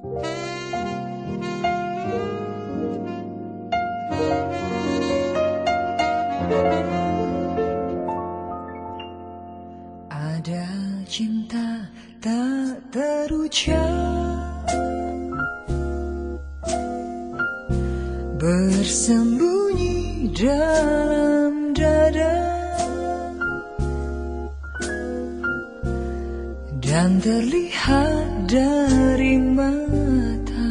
Ada cinta tak terucap. Bersembunyi dalam Dan terlihat dari mata.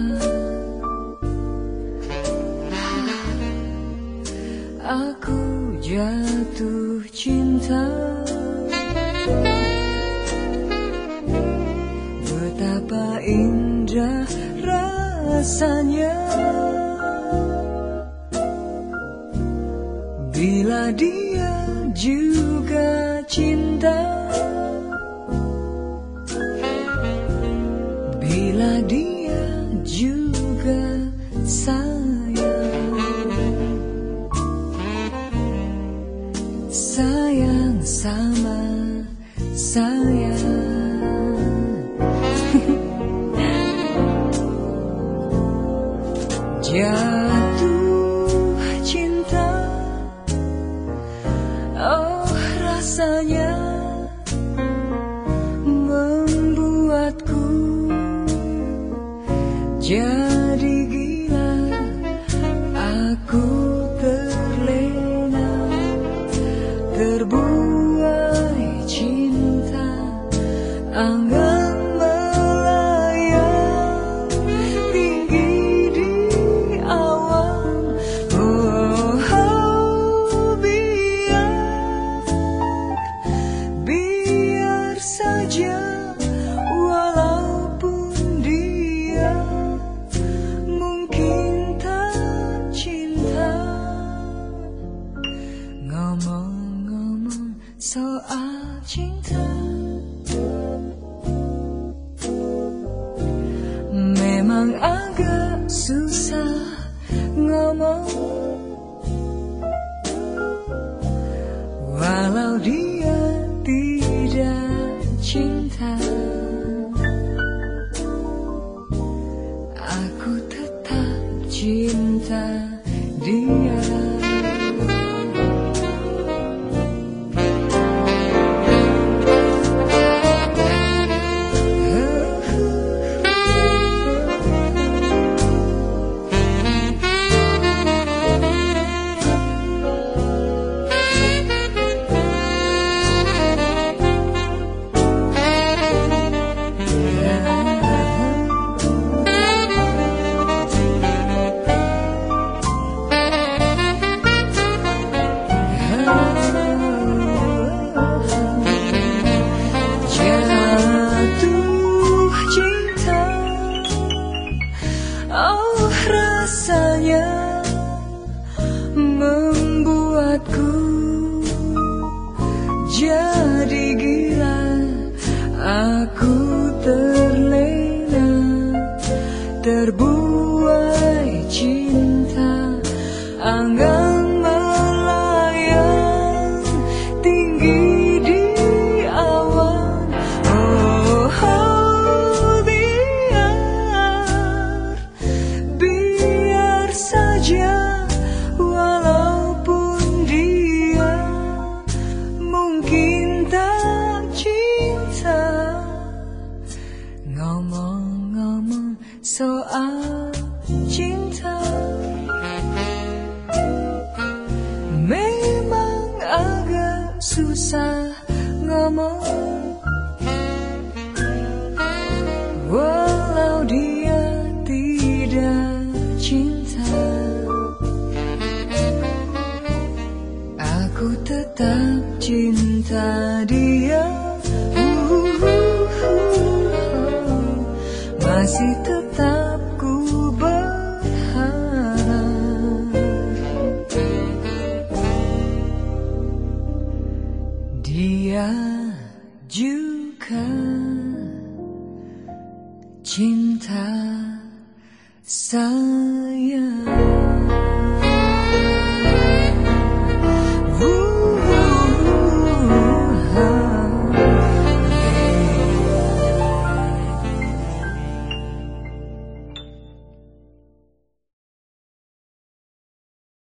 Aku jatuh cinta. Betapa indah rasanya. Bila dia juga cinta Bila dia juga sayang. Sayang sama saya Jatuh Jadi soal cinta. Memang agak susah ngomong. Walau dia tidak cinta. Aku tetap cinta dia rasanya Membuatku Jadi gila. Aku Masih tetap ku berharap. Dia juga cinta saya